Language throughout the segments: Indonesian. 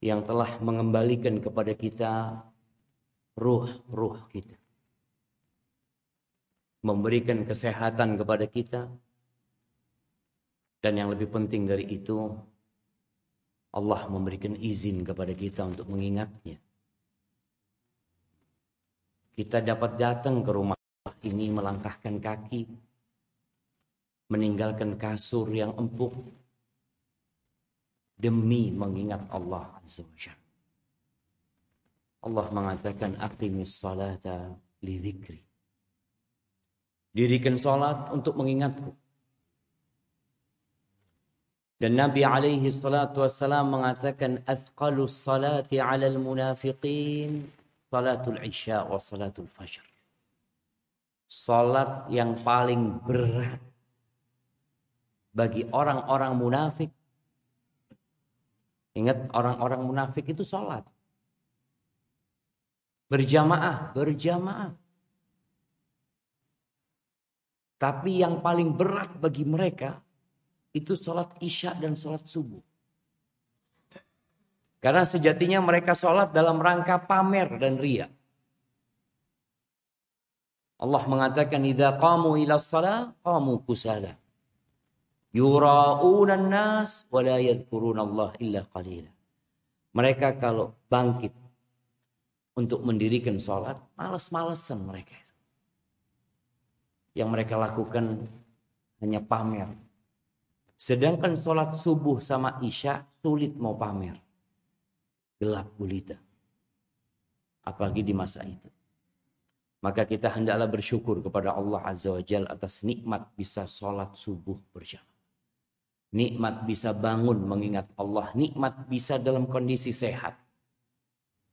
yang telah mengembalikan kepada kita ruh-ruh kita. Memberikan kesehatan kepada kita. Dan yang lebih penting dari itu, Allah memberikan izin kepada kita untuk mengingatnya. Kita dapat datang ke rumah ini melangkahkan kaki, meninggalkan kasur yang empuk, demi mengingat Allah Azza wa Jalla. Allah mengatakan aqimis salata li dzikri. Dirikan salat untuk mengingatku. Dan Nabi alaihi salatu wassalam mengatakan athqalus salati 'alal munafiqin salatul isya wa salatul fajr. Salat yang paling berat bagi orang-orang munafik Ingat orang-orang munafik itu sholat. Berjamaah, berjamaah. Tapi yang paling berat bagi mereka itu sholat isya dan sholat subuh. Karena sejatinya mereka sholat dalam rangka pamer dan ria. Allah mengatakan, "Idza qamu ila shalah qamu kusala." Yura'unan nas wa la Allah illa qalila. Mereka kalau bangkit untuk mendirikan sholat, malas-malesan mereka. Yang mereka lakukan hanya pamer. Sedangkan sholat subuh sama isya sulit mau pamer. Gelap gulita. Apalagi di masa itu. Maka kita hendaklah bersyukur kepada Allah Azza wa Jal atas nikmat bisa sholat subuh berjamaah. Nikmat bisa bangun mengingat Allah. Nikmat bisa dalam kondisi sehat.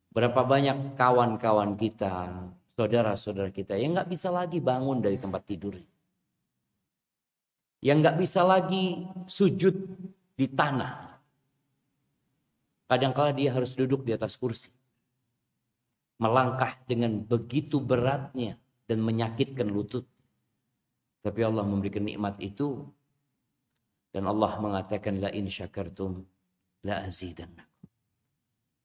Berapa banyak kawan-kawan kita, saudara-saudara kita yang nggak bisa lagi bangun dari tempat tidur. Yang nggak bisa lagi sujud di tanah. Kadangkala dia harus duduk di atas kursi. Melangkah dengan begitu beratnya dan menyakitkan lutut. Tapi Allah memberikan nikmat itu dan Allah mengatakan la in syakartum la azidannakum.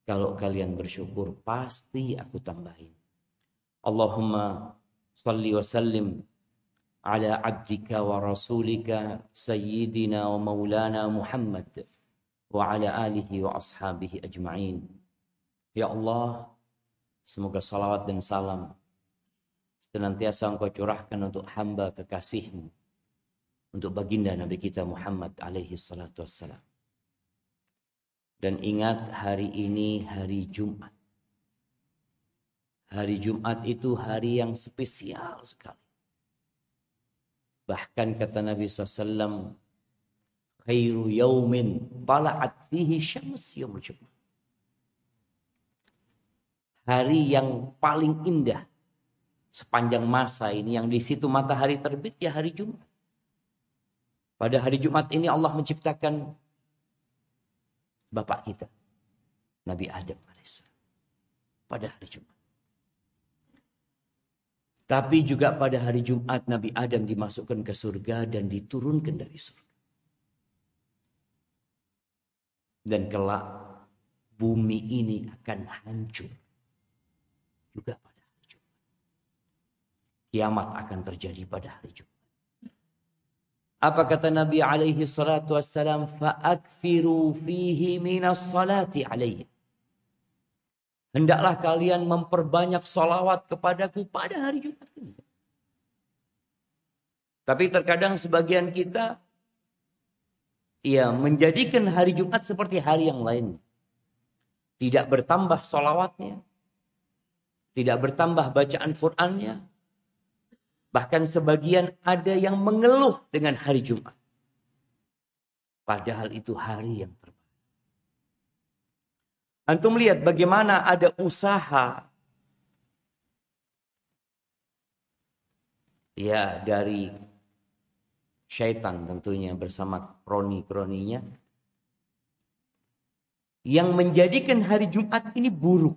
Kalau kalian bersyukur pasti aku tambahin. Allahumma salli wa sallim ala abdika wa rasulika sayyidina wa maulana Muhammad wa ala alihi wa ashabihi ajma'in. Ya Allah, semoga salawat dan salam senantiasa engkau curahkan untuk hamba kekasihmu untuk baginda Nabi kita Muhammad alaihi salatu wassalam. Dan ingat hari ini hari Jumat. Hari Jumat itu hari yang spesial sekali. Bahkan kata Nabi SAW, khairu yaumin tala'at fihi syams Jumat. Hari yang paling indah sepanjang masa ini yang di situ matahari terbit ya hari Jumat. Pada hari Jumat ini Allah menciptakan bapak kita. Nabi Adam AS. Pada hari Jumat. Tapi juga pada hari Jumat Nabi Adam dimasukkan ke surga dan diturunkan dari surga. Dan kelak bumi ini akan hancur. Juga pada hari Jumat. Kiamat akan terjadi pada hari Jumat. Apa kata Nabi alaihi salatu wassalam? Fa'akthiru fihi minas salati alaihi. Hendaklah kalian memperbanyak salawat kepadaku pada hari Jumat ini. Tapi terkadang sebagian kita ya menjadikan hari Jumat seperti hari yang lain. Tidak bertambah salawatnya. Tidak bertambah bacaan Qur'annya. Bahkan sebagian ada yang mengeluh dengan hari Jumat. Padahal itu hari yang terbaik. Antum lihat bagaimana ada usaha ya dari syaitan tentunya bersama kroni-kroninya yang menjadikan hari Jumat ini buruk.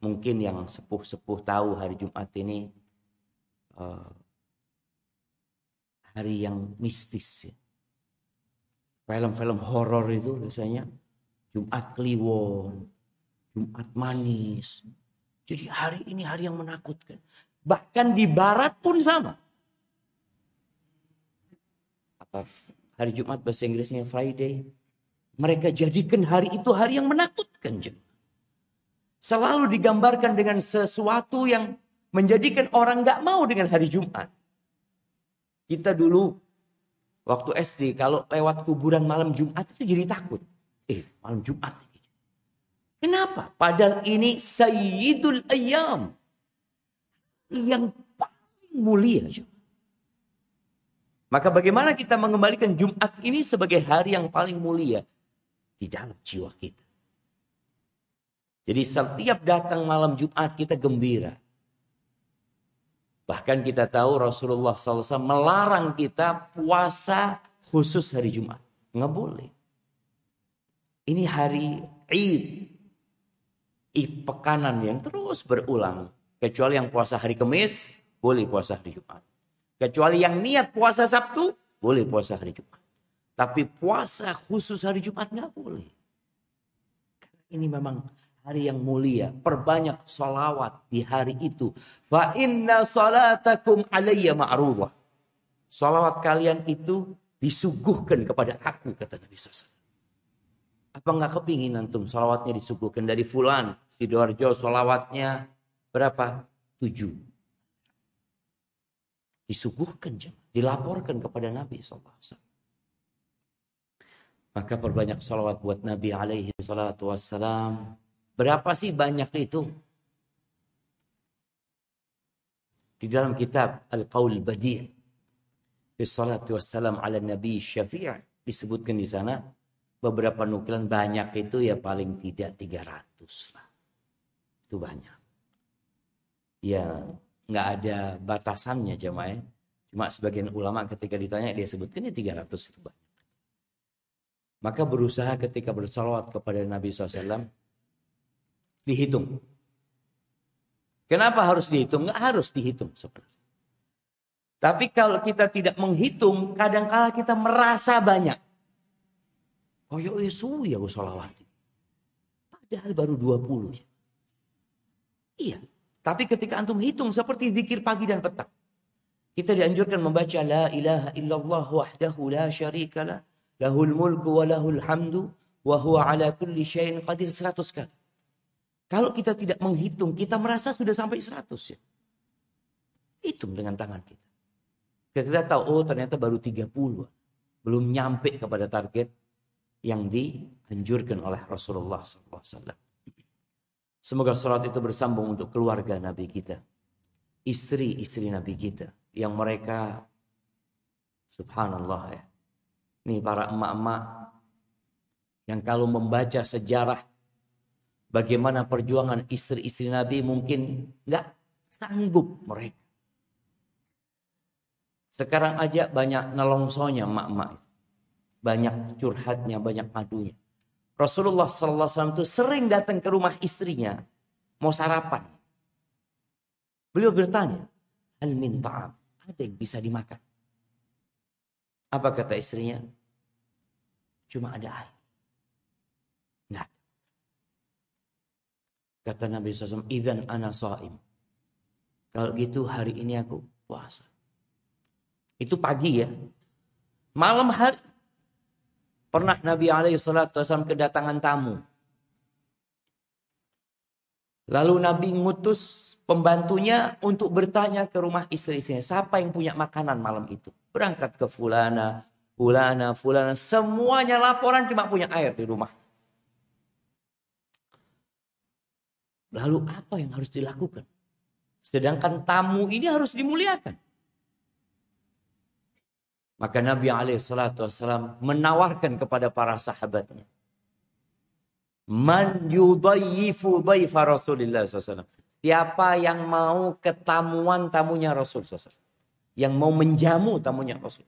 Mungkin yang sepuh-sepuh tahu hari Jumat ini uh, hari yang mistis ya. film-film horor itu biasanya Jumat Kliwon, Jumat manis. Jadi hari ini hari yang menakutkan. Bahkan di barat pun sama. Apa hari Jumat bahasa Inggrisnya Friday. Mereka jadikan hari itu hari yang menakutkan. Selalu digambarkan dengan sesuatu yang menjadikan orang nggak mau dengan hari Jumat. Kita dulu waktu SD kalau lewat kuburan malam Jumat itu jadi takut. Eh malam Jumat. Kenapa? Padahal ini Sayyidul Ayyam. Yang paling mulia. Maka bagaimana kita mengembalikan Jumat ini sebagai hari yang paling mulia di dalam jiwa kita. Jadi setiap datang malam Jumat kita gembira. Bahkan kita tahu Rasulullah SAW melarang kita puasa khusus hari Jumat. Nggak boleh. Ini hari Id. Id pekanan yang terus berulang. Kecuali yang puasa hari Kamis, boleh puasa hari Jumat. Kecuali yang niat puasa Sabtu, boleh puasa hari Jumat. Tapi puasa khusus hari Jumat nggak boleh. Ini memang hari yang mulia. Perbanyak salawat di hari itu. Fa inna salatakum alayya ma'rufah. Salawat kalian itu disuguhkan kepada aku, kata Nabi SAW. Apa nggak kepingin antum salawatnya disuguhkan dari fulan. Sidoarjo salawatnya berapa? Tujuh. Disuguhkan, dilaporkan kepada Nabi SAW. Maka perbanyak salawat buat Nabi alaihi salatu wassalam. Berapa sih banyak itu? Di dalam kitab Al-Qaul Badi' fi salatu wassalam ala Nabi Syafi' disebutkan di sana beberapa nukilan banyak itu ya paling tidak 300 lah. Itu banyak. Ya nggak ada batasannya jemaah. Cuma sebagian ulama ketika ditanya dia sebutkan ya 300 itu banyak. Maka berusaha ketika bersalawat kepada Nabi SAW dihitung. Kenapa harus dihitung? Nggak harus dihitung sebenarnya. Tapi kalau kita tidak menghitung, kadang-kala kita merasa banyak. Koyo isu ya sholawat. Padahal baru 20. Iya. Tapi ketika antum hitung seperti zikir pagi dan petang. Kita dianjurkan membaca la ilaha illallah wahdahu la syarikalah. Lahul mulku wa lahul hamdu. Wa huwa ala kulli syai'in qadir 100 kali. Kalau kita tidak menghitung, kita merasa sudah sampai 100 ya. Hitung dengan tangan kita. Kita tahu, oh ternyata baru 30. Belum nyampe kepada target yang dianjurkan oleh Rasulullah SAW. Semoga salat itu bersambung untuk keluarga Nabi kita. Istri-istri Nabi kita. Yang mereka, subhanallah ya. Ini para emak-emak yang kalau membaca sejarah bagaimana perjuangan istri-istri Nabi mungkin nggak sanggup mereka. Sekarang aja banyak nelongsonya emak-emak. Banyak curhatnya, banyak madunya. Rasulullah SAW itu sering datang ke rumah istrinya. Mau sarapan. Beliau bertanya. Al minta Ada yang bisa dimakan. Apa kata istrinya? Cuma ada air. Enggak Kata Nabi SAW, Idan ana sa'im. Kalau gitu hari ini aku puasa. Itu pagi ya. Malam hari. Pernah Nabi SAW kedatangan tamu. Lalu Nabi ngutus pembantunya untuk bertanya ke rumah istri-istrinya. Siapa yang punya makanan malam itu? Berangkat ke fulana, fulana, fulana. Semuanya laporan cuma punya air di rumah. Lalu apa yang harus dilakukan? Sedangkan tamu ini harus dimuliakan. Maka Nabi SAW menawarkan kepada para sahabatnya. Man yudayyifu dayfa Rasulullah SAW. Siapa yang mau ketamuan tamunya Rasul SAW. Yang mau menjamu tamunya Rasul.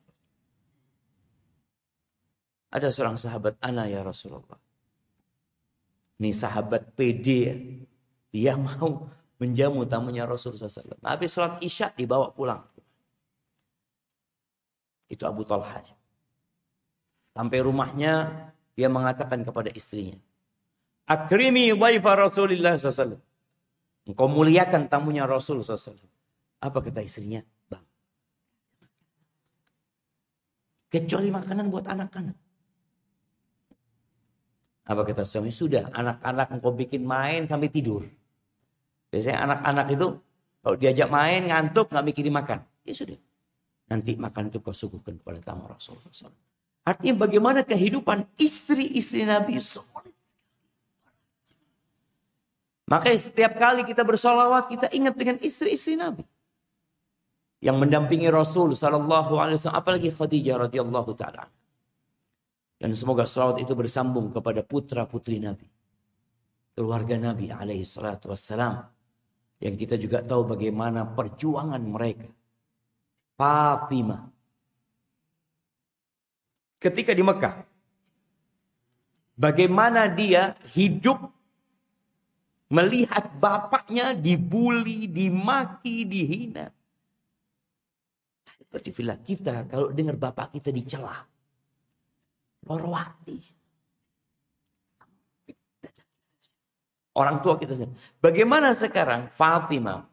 Ada seorang sahabat, Ana ya Rasulullah. Ini sahabat PD ya. Dia mau menjamu tamunya Rasul SAW. Habis sholat isya dibawa pulang. Itu Abu Talha. Sampai rumahnya dia mengatakan kepada istrinya. Akrimi waifa Rasulullah SAW. Engkau muliakan tamunya Rasul SAW. Apa kata istrinya? Bang. Kecuali makanan buat anak-anak. Apa kata suami? Sudah, anak-anak engkau bikin main sampai tidur. Biasanya anak-anak itu kalau diajak main ngantuk nggak mikirin makan. Ya sudah. Nanti makan itu kau suguhkan kepada tamu Rasulullah SAW. Artinya bagaimana kehidupan istri-istri Nabi sulit. Makanya setiap kali kita bersolawat kita ingat dengan istri-istri Nabi. Yang mendampingi Rasul Sallallahu Alaihi Wasallam. Apalagi Khadijah radhiyallahu taala. Dan semoga salawat itu bersambung kepada putra putri Nabi. Keluarga Nabi alaihi salatu wassalam. Yang kita juga tahu bagaimana perjuangan mereka. Fatimah. Ketika di Mekah. Bagaimana dia hidup melihat bapaknya dibully, dimaki, dihina. Seperti kita kalau dengar bapak kita dicela. Lorwati. Orang tua kita. Bagaimana sekarang Fatimah,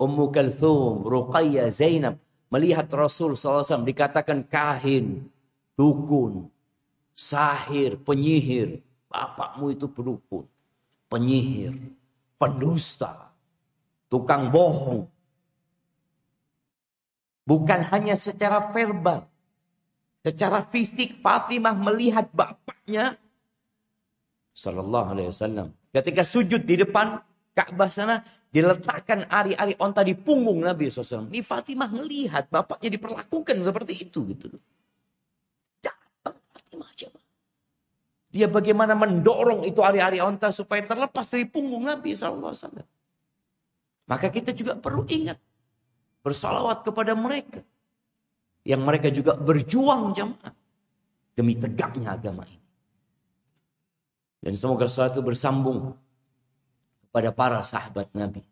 Ummu Kalthum, Ruqayyah, Zainab melihat Rasul SAW dikatakan kahin, dukun, sahir, penyihir. Bapakmu itu pendukun, penyihir, pendusta, tukang bohong. Bukan hanya secara verbal, Secara fisik Fatimah melihat bapaknya sallallahu alaihi wasallam ketika sujud di depan Ka'bah sana diletakkan ari-ari onta di punggung Nabi SAW. Ini Fatimah melihat bapaknya diperlakukan seperti itu gitu. Datang Fatimah aja. Dia bagaimana mendorong itu ari-ari onta supaya terlepas dari punggung Nabi SAW. Maka kita juga perlu ingat bersalawat kepada mereka yang mereka juga berjuang jemaah demi tegaknya agama ini. Dan semoga suatu bersambung kepada para sahabat Nabi.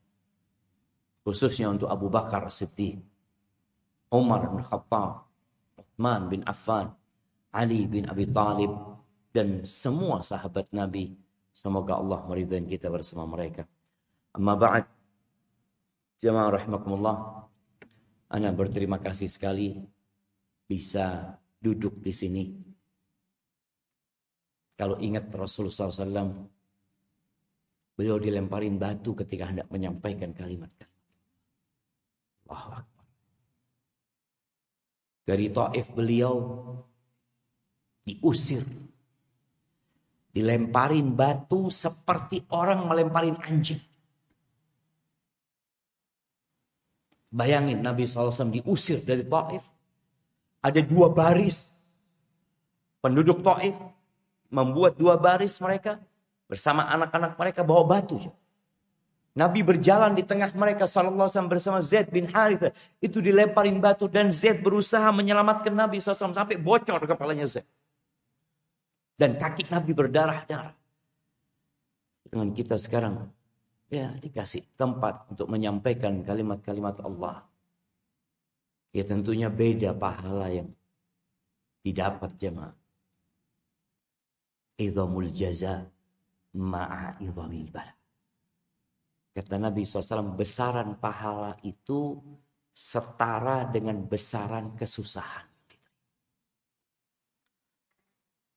Khususnya untuk Abu Bakar Siddiq, Umar bin Khattab, Uthman bin Affan, Ali bin Abi Talib, dan semua sahabat Nabi. Semoga Allah meridhai kita bersama mereka. Amma ba'd, jemaah rahimakumullah, Ana berterima kasih sekali bisa duduk di sini. Kalau ingat Rasulullah SAW, beliau dilemparin batu ketika hendak menyampaikan kalimat-kalimat. Allahu Akbar. Dari Taif beliau diusir. Dilemparin batu seperti orang melemparin anjing. Bayangin Nabi SAW diusir dari Taif ada dua baris. Penduduk Taif membuat dua baris mereka bersama anak-anak mereka bawa batu. Nabi berjalan di tengah mereka sallallahu alaihi bersama Zaid bin Harithah. Itu dilemparin batu dan Zaid berusaha menyelamatkan Nabi SAW sampai bocor kepalanya Zaid. Dan kaki Nabi berdarah-darah. Dengan kita sekarang ya dikasih tempat untuk menyampaikan kalimat-kalimat Allah ya tentunya beda pahala yang didapat jemaah. Idhamul jaza ma'a idhamil bala. Kata Nabi SAW, besaran pahala itu setara dengan besaran kesusahan.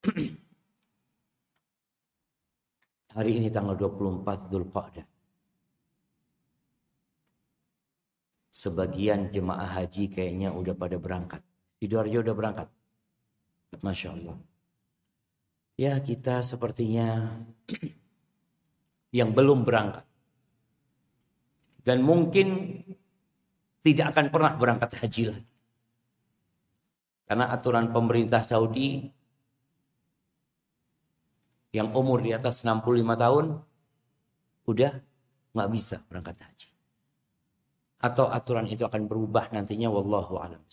Hari ini tanggal 24 Dhul Qa'dah. Sebagian jemaah haji kayaknya udah pada berangkat. Sidoarjo udah berangkat. Masya Allah. Ya kita sepertinya yang belum berangkat. Dan mungkin tidak akan pernah berangkat haji lagi. Karena aturan pemerintah Saudi yang umur di atas 65 tahun udah nggak bisa berangkat haji atau aturan itu akan berubah nantinya wallahu alam.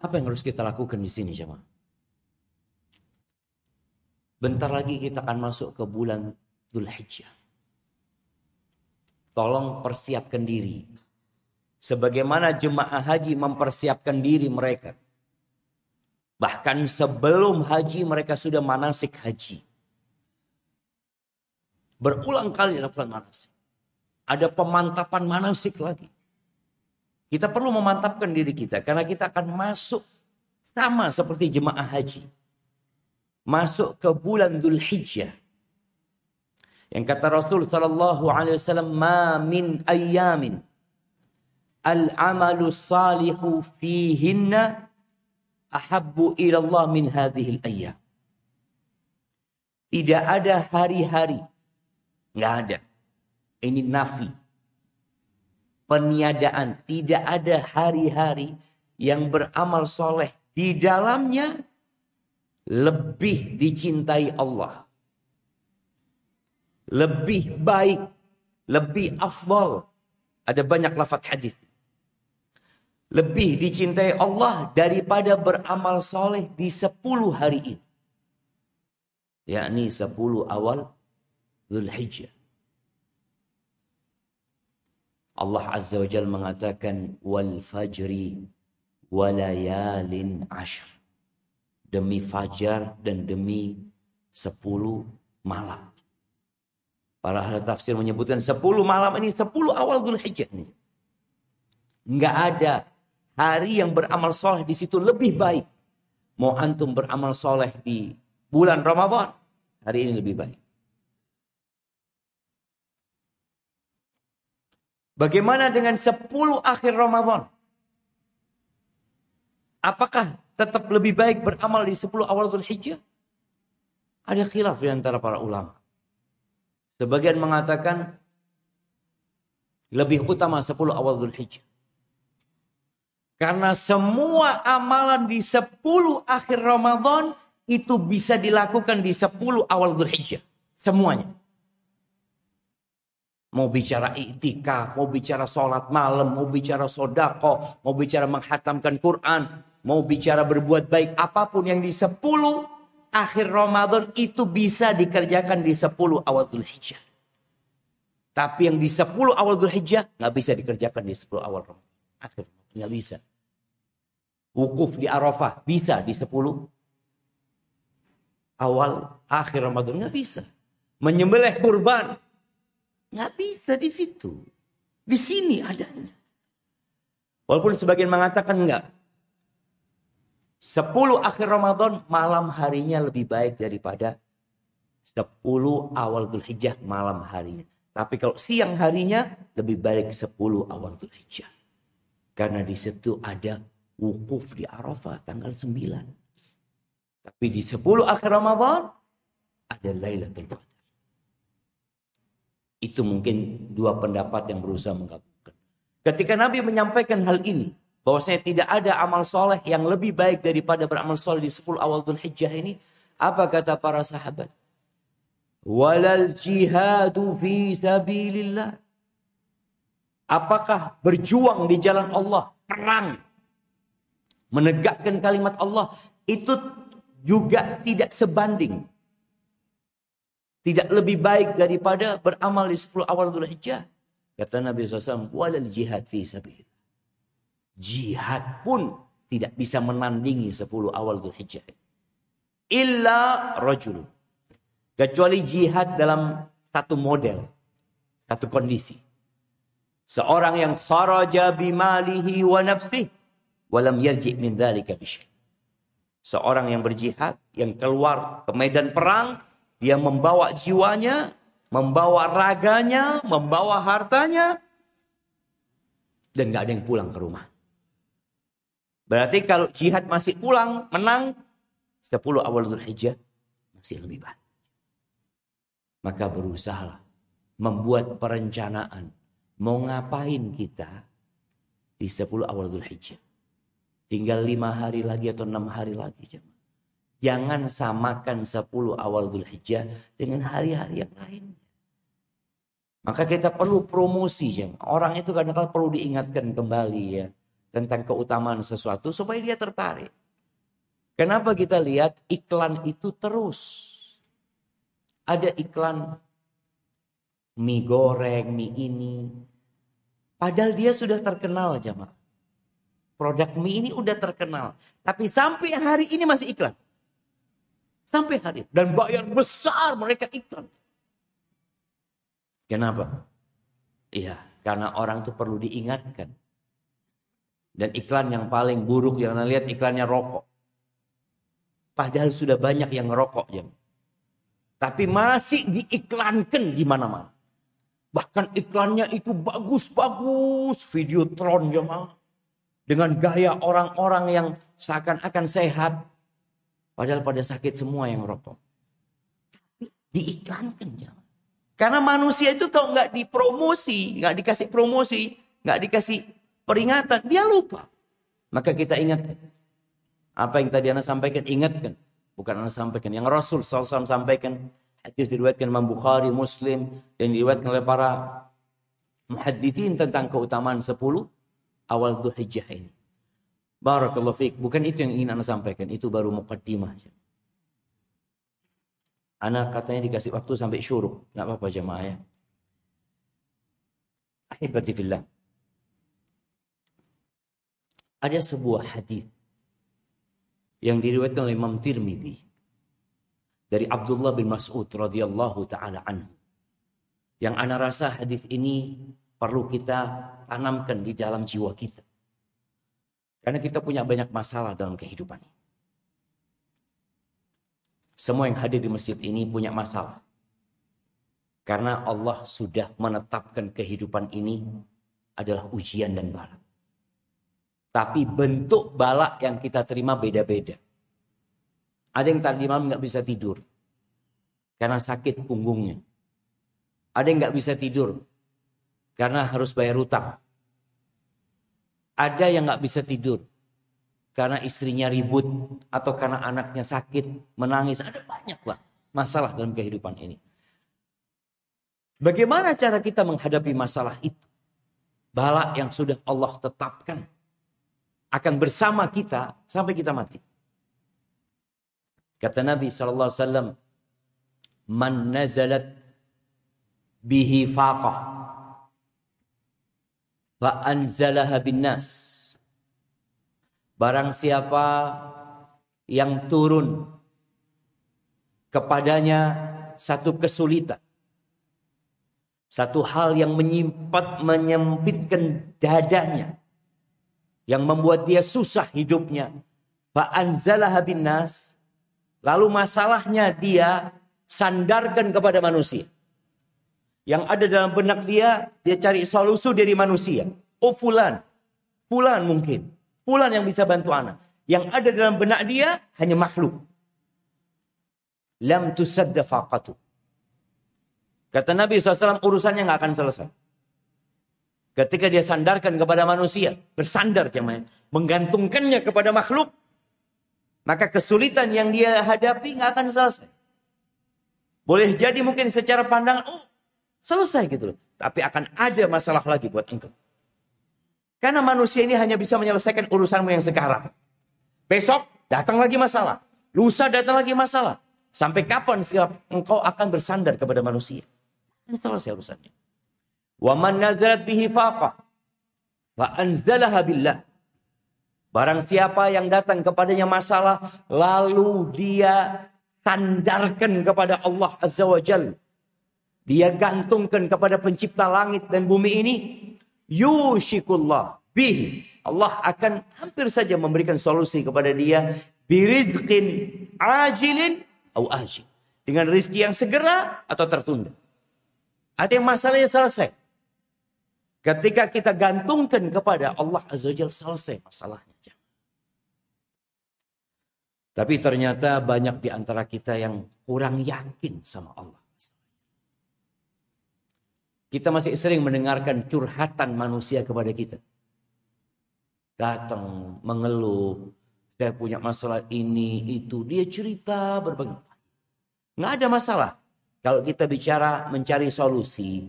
Apa yang harus kita lakukan di sini jemaah? Bentar lagi kita akan masuk ke bulan Dhul Hijjah. Tolong persiapkan diri. Sebagaimana jemaah haji mempersiapkan diri mereka. Bahkan sebelum haji mereka sudah manasik haji. Berulang kali dilakukan manasik. Ada pemantapan manasik lagi. Kita perlu memantapkan diri kita karena kita akan masuk sama seperti jemaah haji. Masuk ke bulan Dhul Hijjah. Yang kata Rasul sallallahu alaihi wasallam, "Ma min ayyamin al-amalu salihu fihinna ahabbu ilallah min hadhil ayyam. Tidak ada hari-hari. Nggak ada. Ini nafi. Peniadaan. Tidak ada hari-hari yang beramal soleh. Di dalamnya lebih dicintai Allah. Lebih baik. Lebih afdal. Ada banyak lafaz hadis lebih dicintai Allah daripada beramal soleh di sepuluh hari ini. Yakni sepuluh awal Dhul Hijjah. Allah Azza wa Jal mengatakan wal fajri walayalin ashr. Demi fajar dan demi sepuluh malam. Para ahli tafsir menyebutkan sepuluh malam ini sepuluh awal Dhul Hijjah. Enggak ada hari yang beramal soleh di situ lebih baik. Mau antum beramal soleh di bulan Ramadan, hari ini lebih baik. Bagaimana dengan 10 akhir Ramadan? Apakah tetap lebih baik beramal di 10 awal Dhul Hijjah? Ada khilaf di antara para ulama. Sebagian mengatakan lebih utama 10 awal Dhul Hijjah. Karena semua amalan di 10 akhir Ramadan itu bisa dilakukan di 10 awal Dzulhijjah. Semuanya. Mau bicara iktikaf, mau bicara sholat malam, mau bicara sodako, mau bicara menghatamkan Quran, mau bicara berbuat baik, apa pun yang di 10 akhir Ramadan itu bisa dikerjakan di 10 awal Dzulhijjah. Tapi yang di 10 awal Dzulhijjah nggak bisa dikerjakan di 10 awal Ramadan. Akhir nggak bisa. Wukuf di Arafah bisa di 10 awal akhir Ramadan nggak bisa. Menyembelih kurban nggak bisa di situ. Di sini adanya. Walaupun sebagian mengatakan enggak. 10 akhir Ramadan malam harinya lebih baik daripada 10 awal Dhul Hijjah malam harinya. Tapi kalau siang harinya lebih baik 10 awal Dhul Hijjah. Karena di situ ada wukuf di Arafah tanggal 9. Tapi di 10 akhir Ramadan ada Lailatul Qadar. Itu mungkin dua pendapat yang berusaha menggabungkan. Ketika Nabi menyampaikan hal ini, bahwasanya tidak ada amal soleh yang lebih baik daripada beramal soleh di 10 awal Dhul Hijjah ini, apa kata para sahabat? Walal jihadu fi sabilillah. Apakah berjuang di jalan Allah, perang menegakkan kalimat Allah itu juga tidak sebanding. Tidak lebih baik daripada beramal di 10 awal Dhul Hijjah. Kata Nabi SAW, walal jihad fi sabil. Jihad pun tidak bisa menandingi 10 awal Dhul Hijjah. Illa rajul. Kecuali jihad dalam satu model. Satu kondisi. Seorang yang kharaja bimalihi wa nafsih walam yarji min dzalika Seorang yang berjihad, yang keluar ke medan perang, dia membawa jiwanya, membawa raganya, membawa hartanya, dan gak ada yang pulang ke rumah. Berarti kalau jihad masih pulang, menang, 10 awal Hijjah masih lebih baik. Maka berusaha membuat perencanaan. Mau ngapain kita di 10 awal Hijjah. Tinggal lima hari lagi atau enam hari lagi. Jangan samakan sepuluh awal Dhul Hijjah dengan hari-hari yang lain. Maka kita perlu promosi. Orang itu kadang-kadang perlu diingatkan kembali ya. Tentang keutamaan sesuatu supaya dia tertarik. Kenapa kita lihat iklan itu terus. Ada iklan mie goreng, mie ini. Padahal dia sudah terkenal jemaah. Produk mie ini udah terkenal. Tapi sampai hari ini masih iklan. Sampai hari. Dan bayar besar mereka iklan. Kenapa? Iya, karena orang itu perlu diingatkan. Dan iklan yang paling buruk yang anda lihat iklannya rokok. Padahal sudah banyak yang ngerokok. Ya. Tapi masih diiklankan di mana-mana. Bahkan iklannya itu bagus-bagus. Videotron jemaah. Dengan gaya orang-orang yang seakan-akan sehat. Padahal pada sakit semua yang rokok. Tapi diiklankan jemaah. Karena manusia itu kalau nggak dipromosi, nggak dikasih promosi, nggak dikasih peringatan, dia lupa. Maka kita ingat apa yang tadi Anda sampaikan, ingatkan. Bukan Anda sampaikan. Yang Rasul SAW sampaikan. Hadis diriwayatkan Imam Bukhari, Muslim. Dan diriwayatkan oleh para muhaddithin tentang keutamaan 10 awal Hijjah ini. Barakallahu fiqh. Bukan itu yang ingin Anda sampaikan. Itu baru muqaddimah. Anak katanya dikasih waktu sampai syuruk. Nggak apa-apa jamaah ya. Ahibati fillah. Ada sebuah hadis yang diriwayatkan oleh Imam Tirmidzi dari Abdullah bin Mas'ud radhiyallahu taala anhu. Yang ana rasa hadis ini perlu kita tanamkan di dalam jiwa kita. Karena kita punya banyak masalah dalam kehidupan ini. Semua yang hadir di masjid ini punya masalah. Karena Allah sudah menetapkan kehidupan ini adalah ujian dan bala. Tapi bentuk balak yang kita terima beda-beda. Ada yang tadi malam nggak bisa tidur. Karena sakit punggungnya. Ada yang nggak bisa tidur. Karena harus bayar utang. Ada yang nggak bisa tidur. Karena istrinya ribut. Atau karena anaknya sakit. Menangis. Ada banyak lah masalah dalam kehidupan ini. Bagaimana cara kita menghadapi masalah itu? Balak yang sudah Allah tetapkan akan bersama kita sampai kita mati. Kata Nabi sallallahu alaihi wasallam, "Man nazalat bihi faqah fa anzalaha bin nas." Barang siapa yang turun kepadanya satu kesulitan, satu hal yang menyimpat menyempitkan dadanya, yang membuat dia susah hidupnya. Fa'anzalaha bin nas. Lalu masalahnya dia sandarkan kepada manusia. Yang ada dalam benak dia, dia cari solusi dari manusia. Oh fulan, fulan mungkin. Fulan yang bisa bantu anak. Yang ada dalam benak dia hanya makhluk. Lam tusadda faqatu. Kata Nabi SAW urusannya nggak akan selesai. Ketika dia sandarkan kepada manusia, bersandar namanya, menggantungkannya kepada makhluk, maka kesulitan yang dia hadapi nggak akan selesai. Boleh jadi mungkin secara pandangan, oh selesai gitu loh. Tapi akan ada masalah lagi buat engkau. Karena manusia ini hanya bisa menyelesaikan urusanmu yang sekarang. Besok datang lagi masalah. Lusa datang lagi masalah. Sampai kapan engkau akan bersandar kepada manusia? Ini selesai urusannya. Wa man nazalat bihi faqah fa anzalaha billah. Barang siapa yang datang kepadanya masalah lalu dia sandarkan kepada Allah Azza wa Jal. Dia gantungkan kepada pencipta langit dan bumi ini. Yushikullah bihi. Allah akan hampir saja memberikan solusi kepada dia. Birizqin ajilin atau ajil. Dengan rizki yang segera atau tertunda. Yang masalahnya selesai. Ketika kita gantungkan kepada Allah Azza Jal selesai masalahnya. Tapi ternyata banyak di antara kita yang kurang yakin sama Allah. Kita masih sering mendengarkan curhatan manusia kepada kita. Datang mengeluh, saya punya masalah ini, itu. Dia cerita berbagai. Nggak ada masalah. Kalau kita bicara mencari solusi,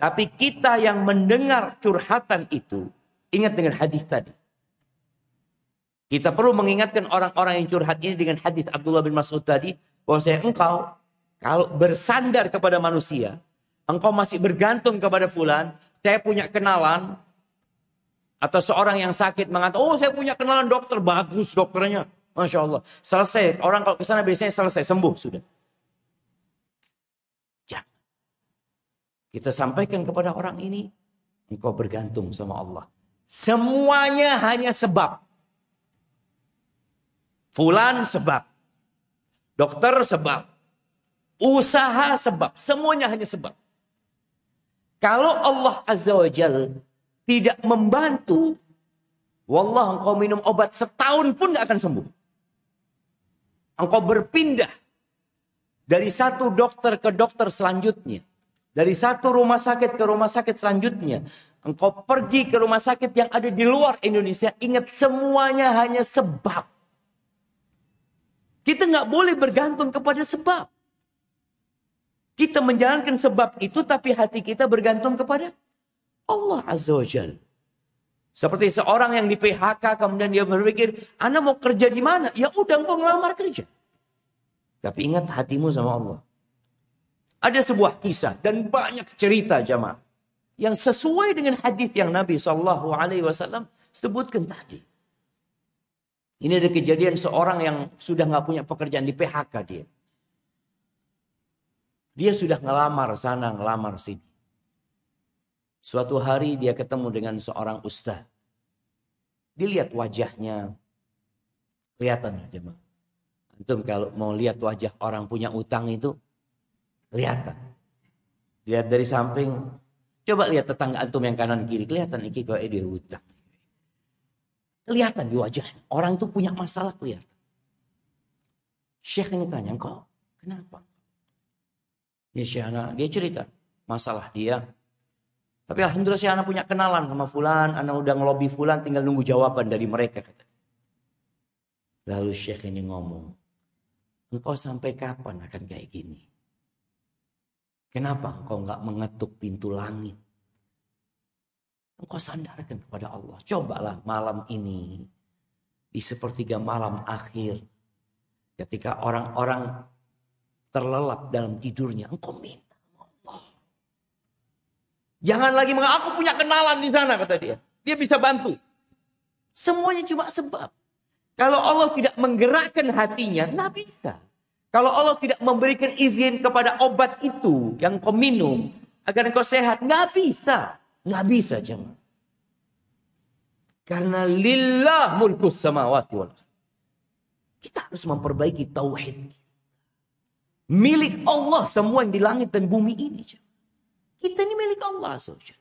tapi kita yang mendengar curhatan itu, ingat dengan hadis tadi. Kita perlu mengingatkan orang-orang yang curhat ini dengan hadis Abdullah bin Mas'ud tadi, bahwa saya engkau kalau bersandar kepada manusia, engkau masih bergantung kepada fulan, saya punya kenalan, Atau seorang yang sakit mengatakan, oh saya punya kenalan dokter, bagus dokternya. Masya Allah. Selesai. Orang kalau ke sana biasanya selesai, sembuh sudah. Jangan. Kita sampaikan kepada orang ini, engkau bergantung sama Allah. Semuanya hanya sebab. Fulan sebab. Dokter sebab. Usaha sebab. Semuanya hanya sebab. Kalau Allah Azza wa Jal tidak membantu, Wallah engkau minum obat setahun pun gak akan sembuh. Engkau berpindah dari satu dokter ke dokter selanjutnya. Dari satu rumah sakit ke rumah sakit selanjutnya. Engkau pergi ke rumah sakit yang ada di luar Indonesia. Ingat semuanya hanya sebab. Kita nggak boleh bergantung kepada sebab. Kita menjalankan sebab itu tapi hati kita bergantung kepada Allah Azza wa. Seperti seorang yang di PHK kemudian dia berpikir, Anda mau kerja di mana? Ya udah mau ngelamar kerja. Tapi ingat hatimu sama Allah. Ada sebuah kisah dan banyak cerita jamaah yang sesuai dengan hadis yang Nabi Shallallahu Alaihi Wasallam sebutkan tadi. Ini ada kejadian seorang yang sudah nggak punya pekerjaan di PHK dia. Dia sudah ngelamar sana, ngelamar sini. Suatu hari dia ketemu dengan seorang ustaz. Dilihat wajahnya. Kelihatan aja. Antum kalau mau lihat wajah orang punya utang itu. Kelihatan. Lihat dari samping. Coba lihat tetangga antum yang kanan kiri. Kelihatan iki kok dia utang. Kelihatan di wajahnya. Orang itu punya masalah kelihatan. Syekh ini tanya, kok kenapa? Ya Syahna, dia cerita masalah dia. Tapi alhamdulillah anak punya kenalan sama fulan, anak udah ngelobi fulan, tinggal nunggu jawaban dari mereka. Kata. Lalu Syekh ini ngomong, engkau sampai kapan akan kayak gini? Kenapa engkau nggak mengetuk pintu langit? Engkau sandarkan kepada Allah. Cobalah malam ini di sepertiga malam akhir ketika orang-orang terlelap dalam tidurnya. Engkau minta Allah. Jangan lagi mengatakan, aku punya kenalan di sana, kata dia. Dia bisa bantu. Semuanya cuma sebab. Kalau Allah tidak menggerakkan hatinya, nggak bisa. Kalau Allah tidak memberikan izin kepada obat itu yang kau minum, agar kau sehat, nggak bisa. Nggak bisa, jangan. Karena lillah mulkus samawati wal Kita harus memperbaiki tauhid Milik Allah semua yang di langit dan bumi ini. Kita ini milik Allah. Saja.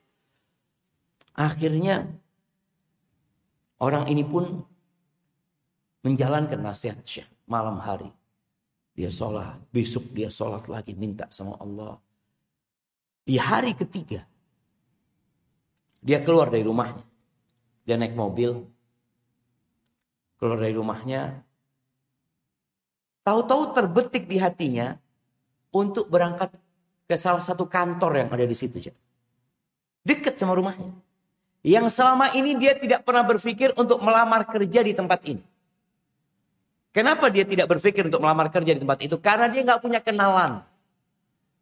Akhirnya orang ini pun menjalankan nasihat Syekh malam hari. Dia sholat, besok dia sholat lagi minta sama Allah. Di hari ketiga, dia keluar dari rumahnya. Dia naik mobil, keluar dari rumahnya, Tahu-tahu terbetik di hatinya untuk berangkat ke salah satu kantor yang ada di situ. Dekat sama rumahnya. Yang selama ini dia tidak pernah berpikir untuk melamar kerja di tempat ini. Kenapa dia tidak berpikir untuk melamar kerja di tempat itu? Karena dia nggak punya kenalan.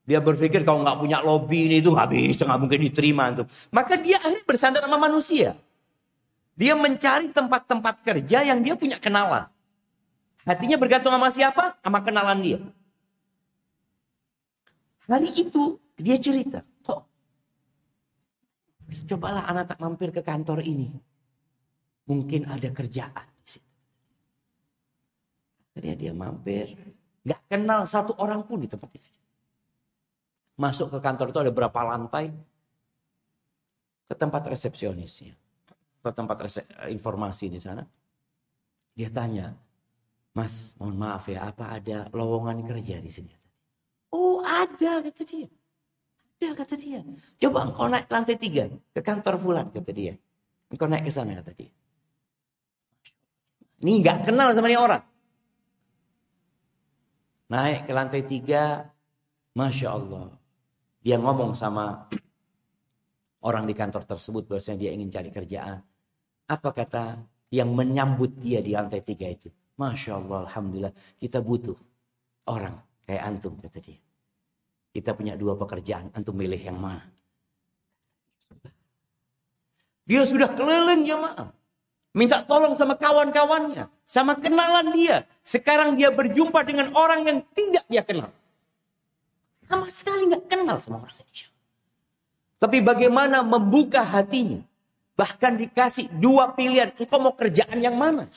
Dia berpikir kalau nggak punya lobby ini itu bisa, nggak mungkin diterima itu. Maka dia akhirnya bersandar sama manusia. Dia mencari tempat-tempat kerja yang dia punya kenalan. Hatinya bergantung sama siapa? Sama kenalan dia. Hari itu dia cerita, kok cobalah anak tak mampir ke kantor ini. Mungkin ada kerjaan. Akhirnya dia mampir. Gak kenal satu orang pun di tempat itu. Masuk ke kantor itu ada berapa lantai. Ke tempat resepsionisnya. Ke tempat resep, informasi di sana. Dia tanya, Mas, mohon maaf ya, apa ada lowongan kerja di sini? Oh ada, kata dia. Ada, kata dia. Coba engkau naik lantai tiga ke kantor Fulan, kata dia. Engkau naik ke sana, kata dia. Ini nggak kenal sama ini orang. Naik ke lantai tiga, Masya Allah. Dia ngomong sama orang di kantor tersebut bahwasanya dia ingin cari kerjaan. Apa kata yang menyambut dia di lantai tiga itu? Masya Allah, Alhamdulillah. Kita butuh orang kayak antum, kata dia. Kita punya dua pekerjaan, antum milih yang mana? Dia sudah keliling jemaah. Minta tolong sama kawan-kawannya. Sama kenalan dia. Sekarang dia berjumpa dengan orang yang tidak dia kenal. Sama sekali nggak kenal sama orang ini. Tapi bagaimana membuka hatinya. Bahkan dikasih dua pilihan. Engkau mau kerjaan yang mana?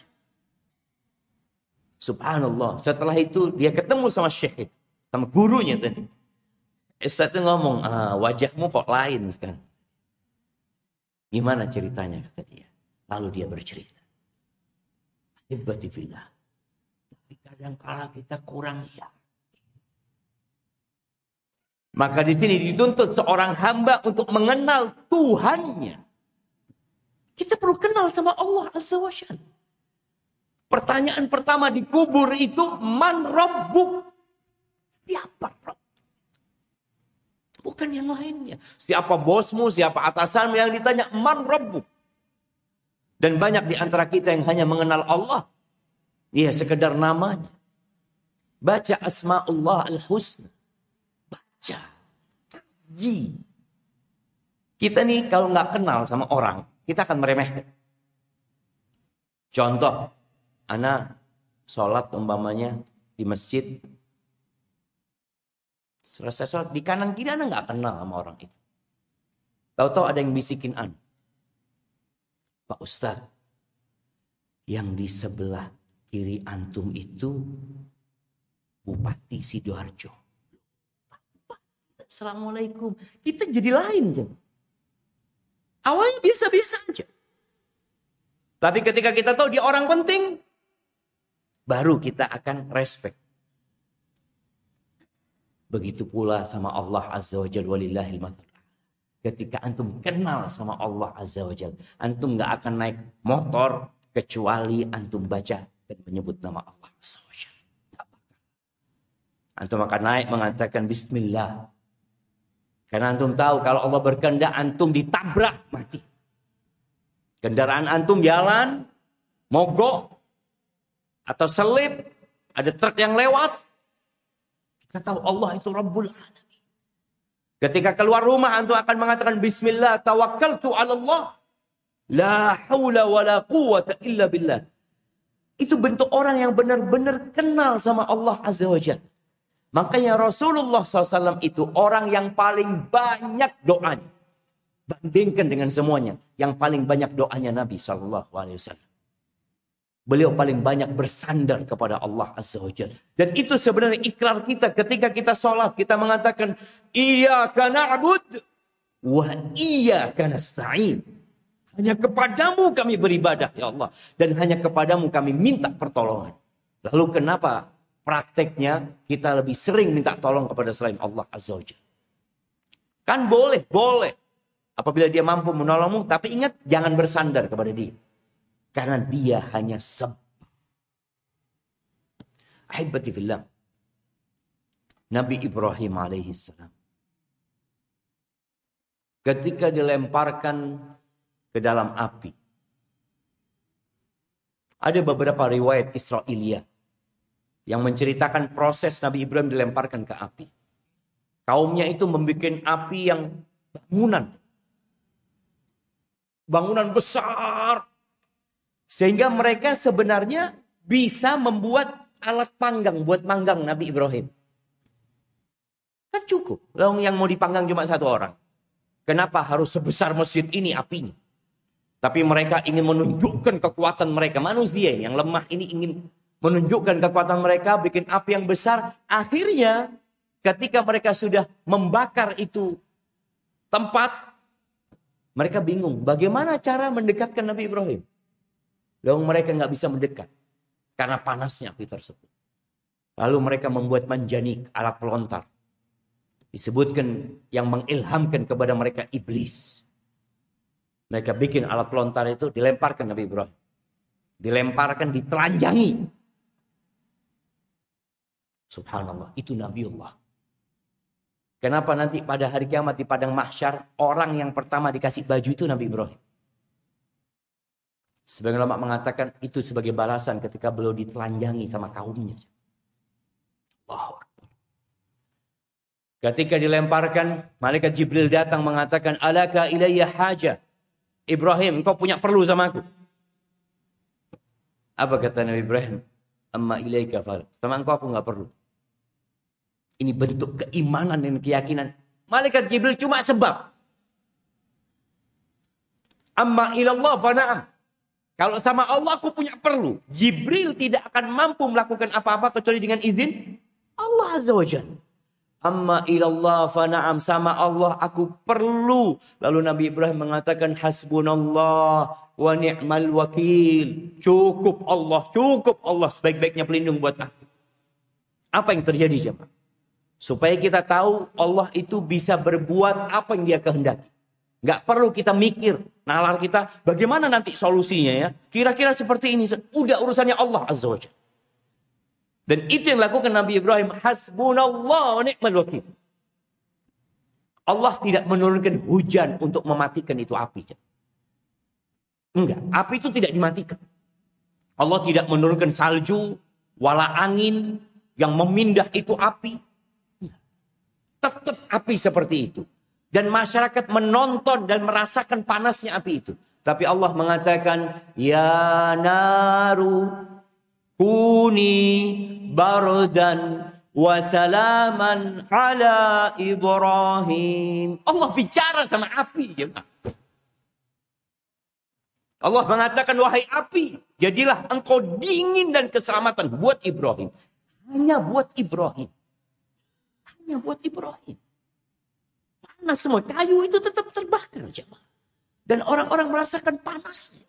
Subhanallah. Setelah itu dia ketemu sama syekh. Sama gurunya tadi. Ustaz itu ngomong, ah, wajahmu kok lain sekarang. Gimana ceritanya kata dia. Lalu dia bercerita. Ibbatifillah. Tapi kadang kala kita kurang ya. Maka di sini dituntut seorang hamba untuk mengenal Tuhannya. Kita perlu kenal sama Allah Azza wa Pertanyaan pertama di kubur itu man rabbuk? Siapa Rabb? Bukan yang lainnya. Siapa bosmu, siapa atasanmu yang ditanya man rabbuk? Dan banyak di antara kita yang hanya mengenal Allah. Ya sekedar namanya. Baca asma'ullah al-husna. Baca. Kaji. Kita nih kalau nggak kenal sama orang, kita akan meremehkan. Contoh, anak sholat umpamanya di masjid. Selesai sholat di kanan kiri anak nggak kenal sama orang itu. Tahu-tahu ada yang bisikin anak. Pak Ustadz, yang di sebelah kiri antum itu Bupati Sidoarjo. Assalamualaikum. Kita jadi lain. Jeng. Awalnya biasa-biasa aja. Tapi ketika kita tahu dia orang penting, baru kita akan respect. Begitu pula sama Allah Azza wa Jalla walillahil Ketika antum kenal sama Allah Azza wa Jal. Antum gak akan naik motor kecuali antum baca dan menyebut nama Allah Azza wa Jal. Antum akan naik mengatakan Bismillah. Karena antum tahu kalau Allah berkehendak antum ditabrak mati. Kendaraan antum jalan, mogok, atau selip, ada truk yang lewat. Kita tahu Allah itu Rabbul Alamin. Ketika keluar rumah antum akan mengatakan bismillah tawakkaltu 'ala Allah. La haula wala quwata illa billah. Itu bentuk orang yang benar-benar kenal sama Allah Azza wa Jalla. Makanya Rasulullah SAW itu orang yang paling banyak doanya. Bandingkan dengan semuanya. Yang paling banyak doanya Nabi SAW. Beliau paling banyak bersandar kepada Allah Azza wa Jal. Dan itu sebenarnya ikrar kita ketika kita sholat. Kita mengatakan, Iya na'bud wa iya nasta'in. Hanya kepadamu kami beribadah ya Allah. Dan hanya kepadamu kami minta pertolongan. Lalu kenapa prakteknya kita lebih sering minta tolong kepada selain Allah Azza wa Jal. Kan boleh, boleh. Apabila dia mampu menolongmu, tapi ingat jangan bersandar kepada dia. Karena dia hanya. Ahibati fillah. Nabi Ibrahim alaihissalam. Ketika dilemparkan ke dalam api. Ada beberapa riwayat Israelia yang menceritakan proses Nabi Ibrahim dilemparkan ke api. Kaumnya itu membuat api yang bangunan. Bangunan besar sehingga mereka sebenarnya bisa membuat alat panggang buat manggang Nabi Ibrahim. Kan cukup. Long yang mau dipanggang cuma satu orang. Kenapa harus sebesar masjid ini apinya? Tapi mereka ingin menunjukkan kekuatan mereka. Manusia yang lemah ini ingin menunjukkan kekuatan mereka, bikin api yang besar. Akhirnya ketika mereka sudah membakar itu tempat, mereka bingung bagaimana cara mendekatkan Nabi Ibrahim. Lalu mereka nggak bisa mendekat karena panasnya api tersebut. Lalu mereka membuat manjanik alat pelontar. Disebutkan yang mengilhamkan kepada mereka iblis. Mereka bikin alat pelontar itu dilemparkan Nabi Ibrahim. Dilemparkan, ditelanjangi. Subhanallah, itu Nabi Allah. Kenapa nanti pada hari kiamat di padang mahsyar orang yang pertama dikasih baju itu Nabi Ibrahim. Sebagian ulama mengatakan itu sebagai balasan ketika beliau ditelanjangi sama kaumnya. Allah Ketika dilemparkan, malaikat Jibril datang mengatakan, Alaka ilayya haja. Ibrahim, engkau punya perlu sama aku. Apa kata Nabi Ibrahim? Amma ilaika fal. Sama engkau aku nggak perlu. Ini bentuk keimanan dan keyakinan. Malaikat Jibril cuma sebab. Amma ilallah fana'am. Kalau sama Allah aku punya perlu. Jibril tidak akan mampu melakukan apa-apa kecuali dengan izin Allah Azza wa. Amma ilallah fana'am. Sama Allah aku perlu. Lalu Nabi Ibrahim mengatakan hasbunallah wa ni'mal wakil. Cukup Allah, cukup Allah sebaik-baiknya pelindung buat aku. Apa yang terjadi jemaah? Supaya kita tahu Allah itu bisa berbuat apa yang dia kehendaki. Gak perlu kita mikir, nalar kita, bagaimana nanti solusinya ya. Kira-kira seperti ini, udah urusannya Allah Azza wa Dan itu yang lakukan Nabi Ibrahim, hasbunallah ni'mal wakil. Allah tidak menurunkan hujan untuk mematikan itu api. Enggak, api itu tidak dimatikan. Allah tidak menurunkan salju, wala angin yang memindah itu api. Tetap api seperti itu. Dan masyarakat menonton dan merasakan panasnya api itu. Tapi Allah mengatakan, Ya naru kuni bardan wasalaman ala Ibrahim. Allah bicara sama api. Ya. Allah mengatakan, wahai api, jadilah engkau dingin dan keselamatan buat Ibrahim. Hanya buat Ibrahim hanya buat Ibrahim. Panas semua. Kayu itu tetap terbakar jemaah. Dan orang-orang merasakan panasnya.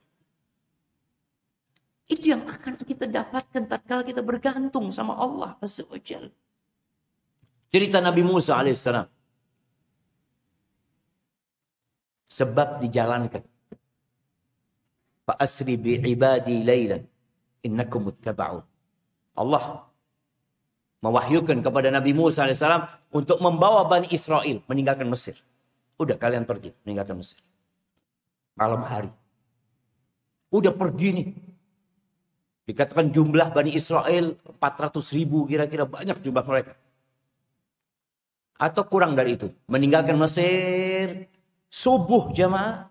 Itu yang akan kita dapatkan tatkala kita bergantung sama Allah Cerita Nabi Musa alaihissalam. Sebab dijalankan. Fa'asri bi'ibadi laylan. Innakum muttaba'un. Allah mewahyukan kepada Nabi Musa AS untuk membawa Bani Israel meninggalkan Mesir. Udah kalian pergi meninggalkan Mesir. Malam hari. Udah pergi nih. Dikatakan jumlah Bani Israel 400 ribu kira-kira banyak jumlah mereka. Atau kurang dari itu. Meninggalkan Mesir. Subuh jamaah.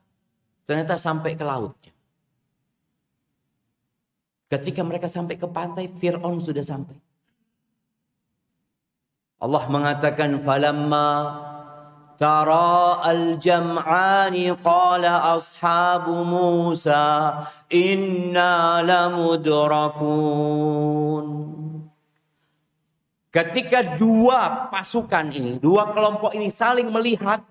Ternyata sampai ke laut. Ketika mereka sampai ke pantai, Fir'aun sudah sampai. Allah mengatakan falamma tara al-jam'ani qala ashabu Musa inna lamudrakun Ketika dua pasukan ini, dua kelompok ini saling melihat,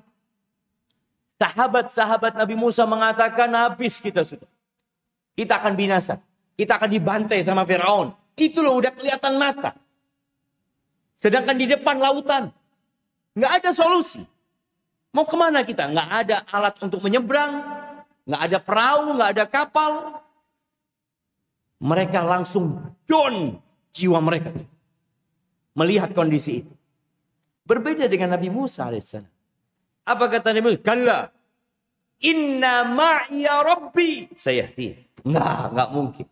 sahabat-sahabat Nabi Musa mengatakan habis kita sudah. Kita akan binasa. Kita akan dibantai sama Firaun. Itu loh udah kelihatan mata. Sedangkan di depan lautan. Nggak ada solusi. Mau ke mana kita? Nggak ada alat untuk menyeberang. Nggak ada perahu, nggak ada kapal. Mereka langsung don jiwa mereka. Melihat kondisi itu. Berbeda dengan Nabi Musa alaihissalam. Apa kata Nabi Musa? Kalla. Inna ma'iya rabbi. Saya tidak. Nggak, nggak mungkin.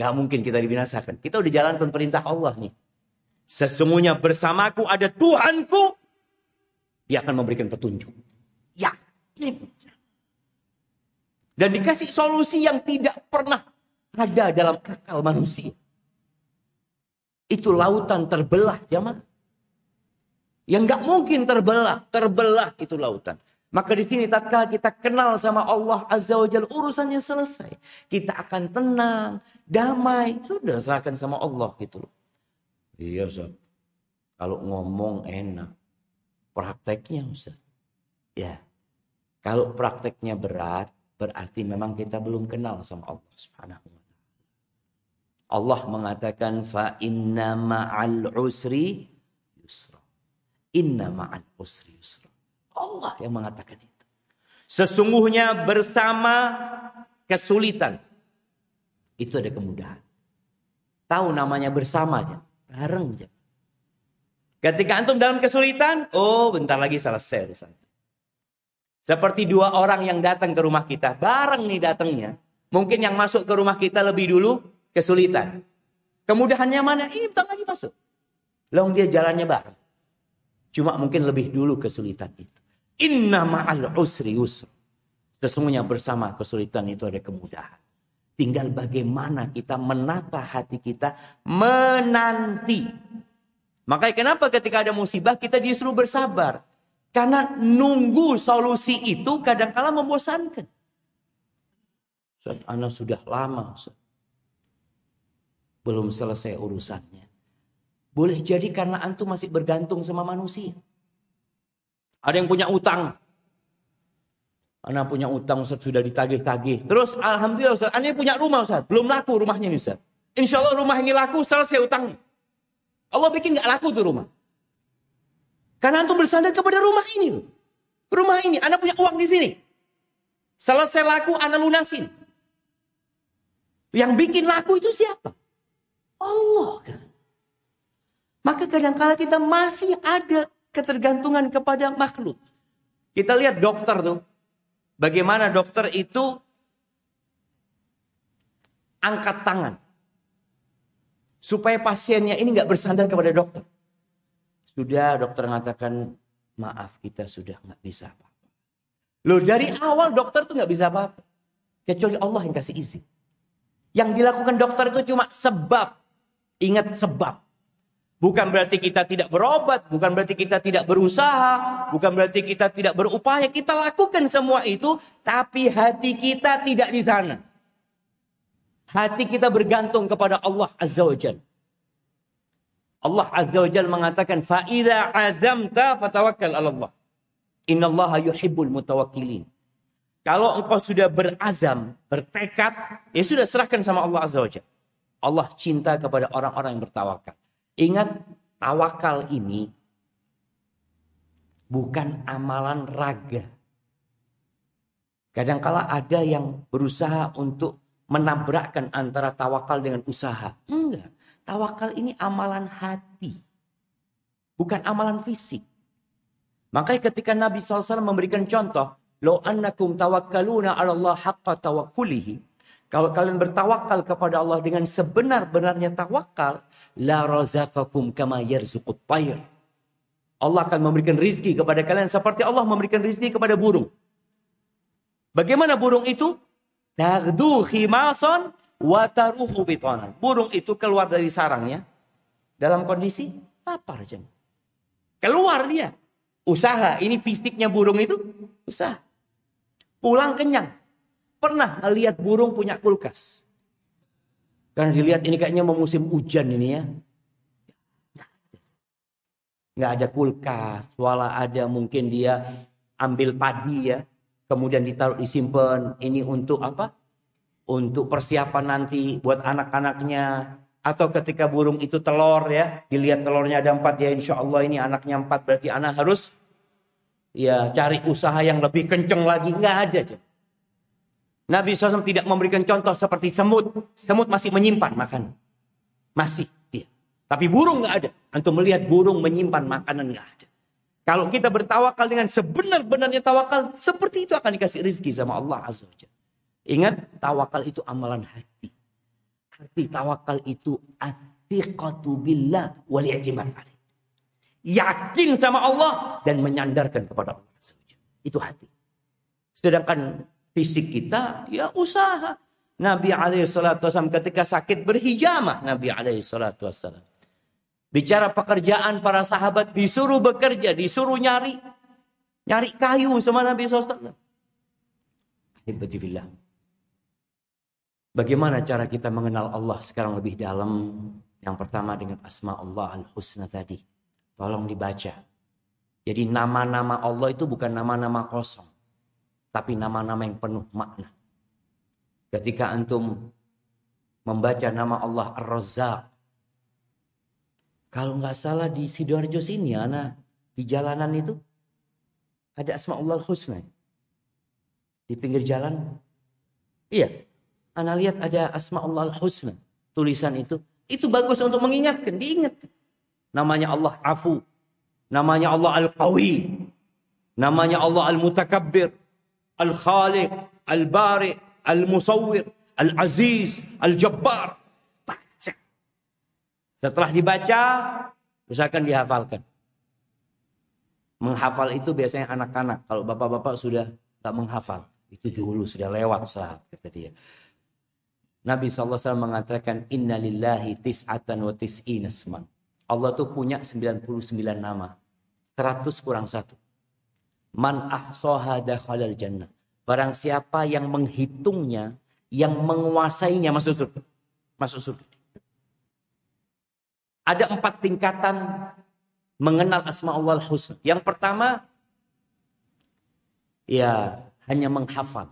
Nggak mungkin kita dibinasakan. Kita udah jalankan perintah Allah nih. Sesungguhnya bersamaku ada Tuhanku. Dia akan memberikan petunjuk. Ya. Dan dikasih solusi yang tidak pernah ada dalam akal manusia. Itu lautan terbelah, jamaah. Yang nggak mungkin terbelah, terbelah itu lautan. Maka di sini tatkala kita kenal sama Allah Azza wa Jalla, urusannya selesai. Kita akan tenang, damai, sudah serahkan sama Allah gitu loh. Iya Ustaz. Kalau ngomong enak. Prakteknya Ustaz. Ya. Kalau prakteknya berat, berarti memang kita belum kenal sama Allah Subhanahu wa. Allah mengatakan fa inna ma'al usri yusra. Inna ma'al usri yusra. Allah yang mengatakan itu. Sesungguhnya bersama kesulitan itu ada kemudahan. Tahu namanya bersama aja. Bareng. Ketika antum dalam kesulitan, oh bentar lagi selesai Seperti dua orang yang datang ke rumah kita, bareng nih datangnya. Mungkin yang masuk ke rumah kita lebih dulu kesulitan. Kemudahannya mana? Ini bentar lagi masuk. Long dia jalannya bareng. Cuma mungkin lebih dulu kesulitan itu. Inna ma'al usri yusra. Sesungguhnya bersama kesulitan itu ada kemudahan. Tinggal bagaimana kita menata hati kita menanti. Makanya kenapa ketika ada musibah kita disuruh bersabar. Karena nunggu solusi itu kadangkala membosankan. Ustaz, anak sudah lama. Ustaz. Belum selesai urusannya. Boleh jadi karena antum masih bergantung sama manusia. Ada yang punya utang. Anak punya utang Ustaz sudah ditagih-tagih. Terus Alhamdulillah Ustaz, anak punya rumah Ustaz. Belum laku rumahnya nih Ustaz. Insya Allah rumah ini laku selesai utangnya. Allah bikin gak laku tuh rumah. Karena antum bersandar kepada rumah ini. Rumah ini, anak punya uang di sini. Selesai laku, anak lunasin. Yang bikin laku itu siapa? Allah kan. Maka kadang-kala kita masih ada ketergantungan kepada makhluk. Kita lihat dokter tuh. Bagaimana dokter itu angkat tangan. Supaya pasiennya ini nggak bersandar kepada dokter. Sudah dokter mengatakan, maaf kita sudah nggak bisa apa-apa. Loh dari awal dokter tuh nggak bisa apa-apa. Kecuali Allah yang kasih izin. Yang dilakukan dokter itu cuma sebab. Ingat sebab. Bukan berarti kita tidak berobat, bukan berarti kita tidak berusaha, bukan berarti kita tidak berupaya. Kita lakukan semua itu, tapi hati kita tidak di sana. Hati kita bergantung kepada Allah Azza wa Jal. Allah Azza wa Jal mengatakan, فَإِذَا عَزَمْتَ فَتَوَكَّلْ عَلَى اللَّهِ إِنَّ اللَّهَ يُحِبُّ الْمُتَوَكِّلِينَ Kalau engkau sudah berazam, bertekad, ya sudah serahkan sama Allah Azza wa Jal. Allah cinta kepada orang-orang yang bertawakal. Ingat, tawakal ini bukan amalan raga. Kadangkala ada yang berusaha untuk menabrakkan antara tawakal dengan usaha. Enggak. Tawakal ini amalan hati. Bukan amalan fisik. Makanya ketika Nabi SAW memberikan contoh. Lo annakum tawakkaluna Allah haqqa tawakkulihi. Kalau kalian bertawakal kepada Allah dengan sebenar-benarnya tawakal, la razaqakum kama yarzuqut tayr. Allah akan memberikan rizki kepada kalian seperti Allah memberikan rizki kepada burung. Bagaimana burung itu? Tagdu khimasan wa taruhu. Burung itu keluar dari sarangnya dalam kondisi lapar aja. Keluar dia. Usaha, ini fisiknya burung itu usaha. Pulang kenyang. Pernah lihat burung punya kulkas? Karena dilihat ini kayaknya mau musim hujan ini ya. Nggak ada kulkas. Walau ada mungkin dia ambil padi ya. Kemudian ditaruh disimpan. Ini untuk apa? Untuk persiapan nanti buat anak-anaknya. Atau ketika burung itu telur ya. Dilihat telurnya ada empat ya insya Allah ini anaknya empat. Berarti anak harus ya cari usaha yang lebih kenceng lagi. Nggak ada. Aja. Nabi SAW tidak memberikan contoh seperti semut. Semut masih menyimpan makanan. Masih dia. Tapi burung nggak ada. Antum melihat burung menyimpan makanan nggak ada. Kalau kita bertawakal dengan sebenar-benarnya tawakal, seperti itu akan dikasih rizki sama Allah Azza wa Ingat, tawakal itu amalan hati. Arti tawakal itu atiqatu billah wal Yakin sama Allah dan menyandarkan kepada Allah Azza wa Itu hati. Sedangkan fisik kita, ya usaha. Nabi Alaihissalam ketika sakit berhijamah Nabi Alaihissalam. Bicara pekerjaan para sahabat disuruh bekerja, disuruh nyari nyari kayu sama Nabi SAW. Bagaimana cara kita mengenal Allah sekarang lebih dalam? Yang pertama dengan asma Allah al-husna tadi. Tolong dibaca. Jadi nama-nama Allah itu bukan nama-nama kosong tapi nama-nama yang penuh makna. Ketika antum membaca nama Allah Ar-Razzaq. Kalau nggak salah di Sidoarjo sini, anak di jalanan itu ada Asmaul Husna. Di pinggir jalan. Iya. Anak lihat ada Asmaul Husna. Tulisan itu. Itu bagus untuk mengingatkan. Diingat. Namanya Allah Afu. Namanya Allah Al-Qawi. Namanya Allah Al-Mutakabbir. Al-Khaliq, Al-Bari, Al-Musawwir, Al-Aziz, Al-Jabbar. Baca. Setelah dibaca, usahakan dihafalkan. Menghafal itu biasanya anak-anak. Kalau bapak-bapak sudah tak menghafal. Itu dulu sudah lewat saat kata dia. Nabi SAW mengatakan inna lillahi tis'atan wa tis'ina. Allah tuh punya 99 nama. 100 kurang satu. Man jannah. Barang siapa yang menghitungnya, yang menguasainya masuk surga. Masuk surga. Ada empat tingkatan mengenal asma Allah husna. Yang pertama, ya hanya menghafal.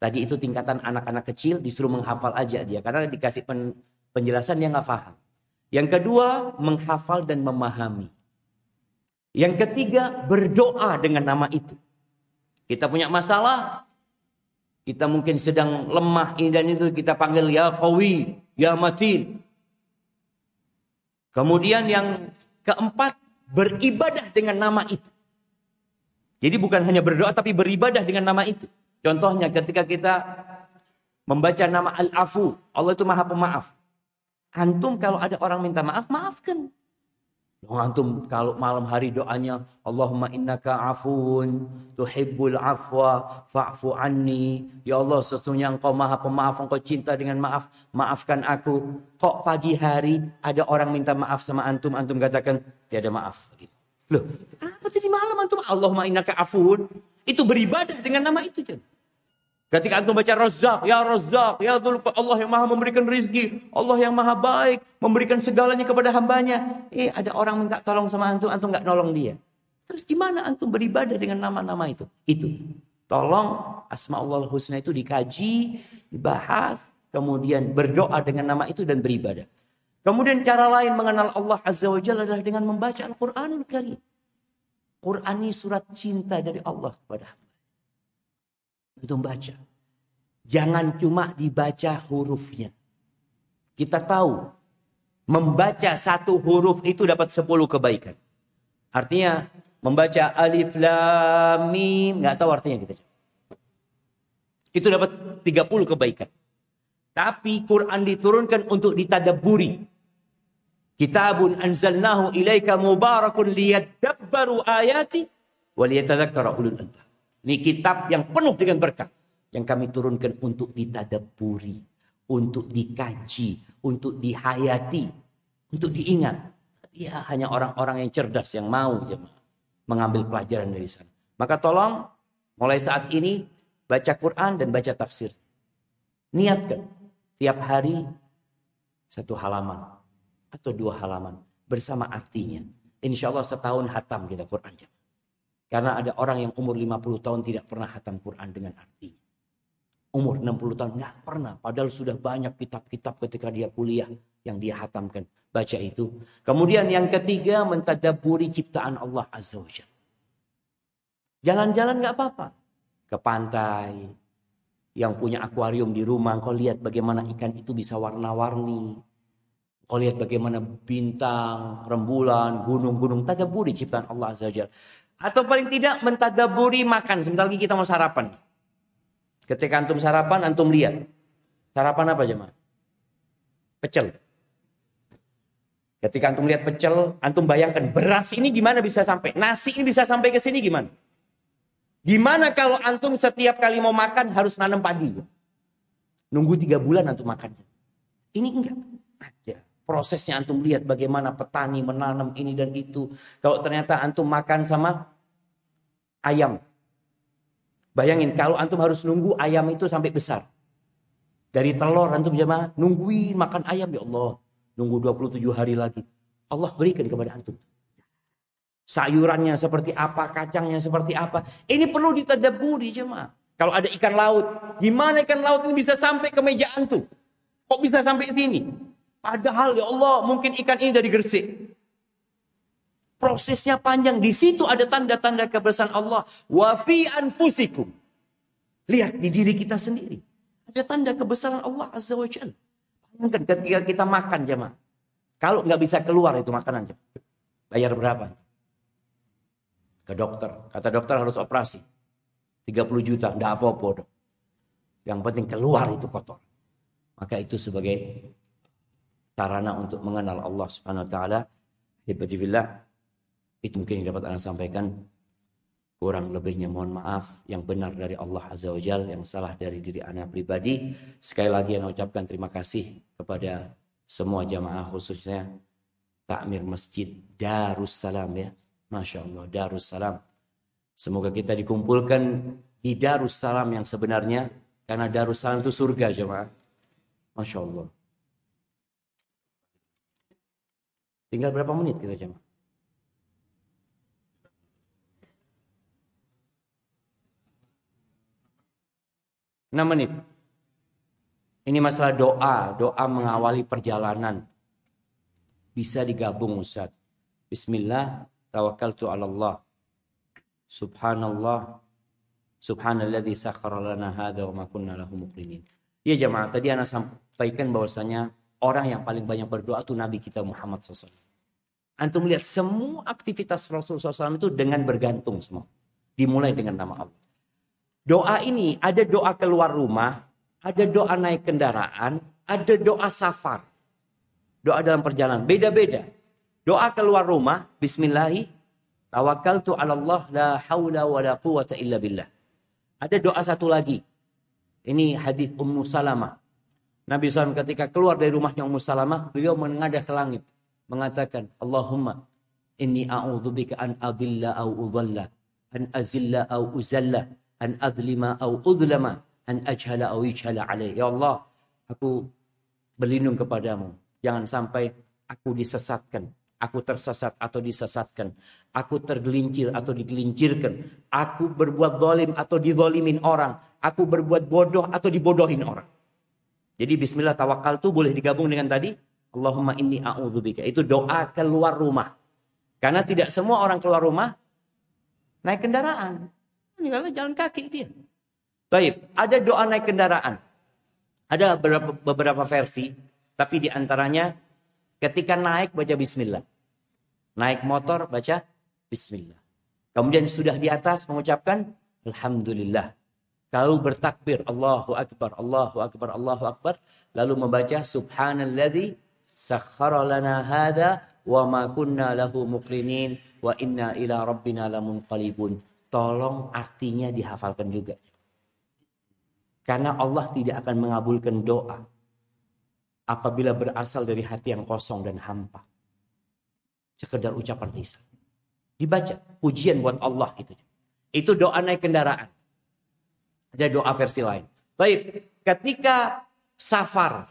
Tadi itu tingkatan anak-anak kecil disuruh menghafal aja dia. Karena dikasih pen, penjelasan dia nggak paham. Yang kedua, menghafal dan memahami. Yang ketiga, berdoa dengan nama itu. Kita punya masalah, kita mungkin sedang lemah ini dan itu kita panggil ya qawi, ya matin. Kemudian yang keempat, beribadah dengan nama itu. Jadi bukan hanya berdoa tapi beribadah dengan nama itu. Contohnya ketika kita membaca nama Al-Afu, Allah itu Maha Pemaaf. Antum kalau ada orang minta maaf, maafkan. Antum kalau malam hari doanya Allahumma innaka afun tuhibbul afwa fa'fu anni. Ya Allah sesungguhnya engkau maha pemaaf, engkau cinta dengan maaf, maafkan aku. Kok pagi hari ada orang minta maaf sama antum, antum katakan tiada maaf. Loh, apa tadi malam antum Allahumma innaka afun? Itu beribadah dengan nama itu. Kan? Ketika antum baca Razak, ya Razak, ya Allah yang maha memberikan rizki, Allah yang maha baik, memberikan segalanya kepada hambanya. Eh ada orang minta tolong sama antum, antum nggak nolong dia. Terus gimana antum beribadah dengan nama-nama itu? Itu. Tolong asma Allah husna itu dikaji, dibahas, kemudian berdoa dengan nama itu dan beribadah. Kemudian cara lain mengenal Allah Azza wa Jalla adalah dengan membaca Al-Quranul Karim. Quran ini surat cinta dari Allah kepada hamba. Untuk baca. Jangan cuma dibaca hurufnya. Kita tahu membaca satu huruf itu dapat sepuluh kebaikan. Artinya membaca alif lam mim nggak tahu artinya kita. Itu dapat 30 kebaikan. Tapi Quran diturunkan untuk ditadaburi. Kitabun anzalnahu ilaika mubarakun liyadabbaru ayati wa liyatadzakkara ulul albab. Ini kitab yang penuh dengan berkah. Yang kami turunkan untuk ditadaburi. Untuk dikaji. Untuk dihayati. Untuk diingat. Ya hanya orang-orang yang cerdas yang mau jemaah. Mengambil pelajaran dari sana. Maka tolong mulai saat ini baca Quran dan baca tafsir. Niatkan tiap hari satu halaman atau dua halaman bersama artinya. Insya Allah setahun hatam kita Quran jemaah. Karena ada orang yang umur 50 tahun tidak pernah hatam Quran dengan arti. Umur 60 tahun nggak pernah. Padahal sudah banyak kitab-kitab ketika dia kuliah yang dia hatamkan. Baca itu. Kemudian yang ketiga mentadaburi ciptaan Allah Azza wa Jalan-jalan nggak apa-apa. Ke pantai. Yang punya akuarium di rumah. Kau lihat bagaimana ikan itu bisa warna-warni. Kau lihat bagaimana bintang, rembulan, gunung-gunung. Tadaburi ciptaan Allah Azza wa atau paling tidak mentadaburi makan. Sebentar lagi kita mau sarapan. Ketika antum sarapan, antum lihat. Sarapan apa jemaah? Pecel. Ketika antum lihat pecel, antum bayangkan beras ini gimana bisa sampai? Nasi ini bisa sampai ke sini gimana? Gimana kalau antum setiap kali mau makan harus nanam padi? Nunggu tiga bulan antum makannya. Ini enggak. Ada prosesnya antum lihat bagaimana petani menanam ini dan itu. Kalau ternyata antum makan sama ayam. Bayangin kalau antum harus nunggu ayam itu sampai besar. Dari telur antum jemaah nungguin makan ayam ya Allah. Nunggu 27 hari lagi. Allah berikan kepada antum. Sayurannya seperti apa, kacangnya seperti apa. Ini perlu ditadaburi jemaah. Kalau ada ikan laut, gimana ikan laut ini bisa sampai ke meja antum? Kok bisa sampai sini? Padahal ya Allah mungkin ikan ini dari Gresik. Prosesnya panjang. Di situ ada tanda-tanda kebesaran Allah. Wa fi anfusikum. Lihat di diri kita sendiri. Ada tanda kebesaran Allah Azza wa Jalla. Bayangkan ketika kita makan jemaah. Kalau nggak bisa keluar itu makanan Bayar berapa? Ke dokter. Kata dokter harus operasi. 30 juta. Nggak apa-apa dok. Yang penting keluar itu kotor. Maka itu sebagai sarana untuk mengenal Allah Subhanahu wa taala. Itu mungkin yang dapat Anda sampaikan. Kurang lebihnya mohon maaf yang benar dari Allah Azza wa Jal, yang salah dari diri anak pribadi. Sekali lagi yang ucapkan terima kasih kepada semua jamaah khususnya takmir masjid Darussalam ya. Masya Allah Darussalam. Semoga kita dikumpulkan di Darussalam yang sebenarnya karena Darussalam itu surga jemaah. Masya Allah. Tinggal berapa menit kita jemaah? 6 menit. Ini masalah doa, doa mengawali perjalanan. Bisa digabung Ustaz. Bismillah, tawakkaltu ala Allah. Subhanallah. Subhanalladzi sakhkhara lana hadza wa ma kunna lahu muqrinin. Ya jemaah, tadi Anda sampaikan bahwasanya orang yang paling banyak berdoa itu Nabi kita Muhammad SAW. Antum lihat semua aktivitas Rasulullah SAW itu dengan bergantung semua. Dimulai dengan nama Allah. Doa ini ada doa keluar rumah, ada doa naik kendaraan, ada doa safar. Doa dalam perjalanan beda-beda. Doa keluar rumah, bismillahi tawakkaltu 'ala Allah la haula wa la quwata illa billah. Ada doa satu lagi. Ini hadis Ummu Salamah. Nabi SAW ketika keluar dari rumahnya Ummu Salamah, beliau menengadah ke langit. Mengatakan, Allahumma inni a'udzubika an adilla au udhalla, an azilla au uzalla, an adlima au udlama an ajhala au ijhala alaih. Ya Allah, aku berlindung kepadamu. Jangan sampai aku disesatkan. Aku tersesat atau disesatkan. Aku tergelincir atau digelincirkan. Aku berbuat zalim atau dizolimin orang. Aku berbuat bodoh atau dibodohin orang. Jadi bismillah tawakal itu boleh digabung dengan tadi. Allahumma inni a'udzubika. Itu doa keluar rumah. Karena tidak semua orang keluar rumah naik kendaraan. Meninggalnya jalan kaki dia. Baik, ada doa naik kendaraan. Ada beberapa, beberapa versi, tapi di antaranya ketika naik baca bismillah. Naik motor baca bismillah. Kemudian sudah di atas mengucapkan Alhamdulillah. Kalau bertakbir Allahu Akbar, Allahu Akbar, Allahu Akbar. Lalu membaca Subhanalladzi sakhara lana hadha wa ma kunna lahu muqrinin wa inna ila rabbina lamunqalibun tolong artinya dihafalkan juga. Karena Allah tidak akan mengabulkan doa apabila berasal dari hati yang kosong dan hampa. Sekedar ucapan lisan. Dibaca, pujian buat Allah itu. Itu doa naik kendaraan. Ada doa versi lain. Baik, ketika safar,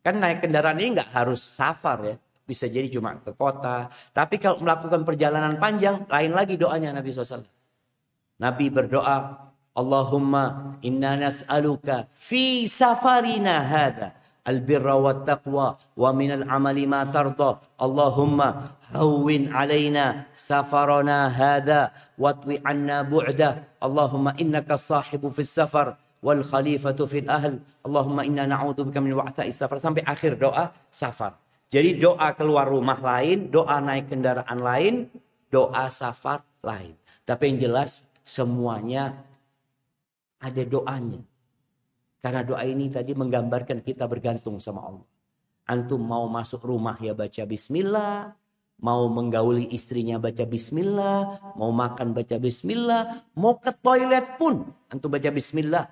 kan naik kendaraan ini nggak harus safar ya. Bisa jadi cuma ke kota. Tapi kalau melakukan perjalanan panjang, lain lagi doanya Nabi SAW. Nabi berdoa, Allahumma inna nas'aluka fi safarina hadha albirra wa taqwa wa minal amali ma tarda. Allahumma hawwin alaina safarana hadha watwi anna bu'da. Allahumma innaka sahibu fis safar wal khalifatu fil ahl. Allahumma inna na'udzubika min wa'tha'i safar. Sampai akhir doa safar. Jadi doa keluar rumah lain doa naik kendaraan lain doa safar lain. Tapi yang jelas semuanya ada doanya. Karena doa ini tadi menggambarkan kita bergantung sama Allah. Antum mau masuk rumah ya baca bismillah, mau menggauli istrinya baca bismillah, mau makan baca bismillah, mau ke toilet pun antum baca bismillah.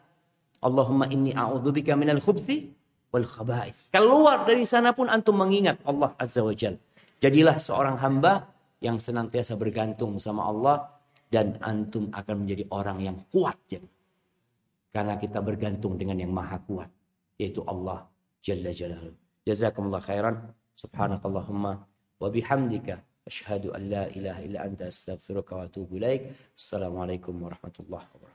Allahumma inni a'udzubika minal khubthi wal khaba'ith. Keluar dari sana pun antum mengingat Allah Azza wa Jalla. Jadilah seorang hamba yang senantiasa bergantung sama Allah dan antum akan menjadi orang yang kuat ya. Karena kita bergantung dengan yang maha kuat yaitu Allah Jalla Jalaluhu. Jazakumullah khairan. Subhanakallahumma wa bihamdika asyhadu an la ilaha illa anta astaghfiruka wa atubu ilaik. Assalamualaikum warahmatullahi wabarakatuh.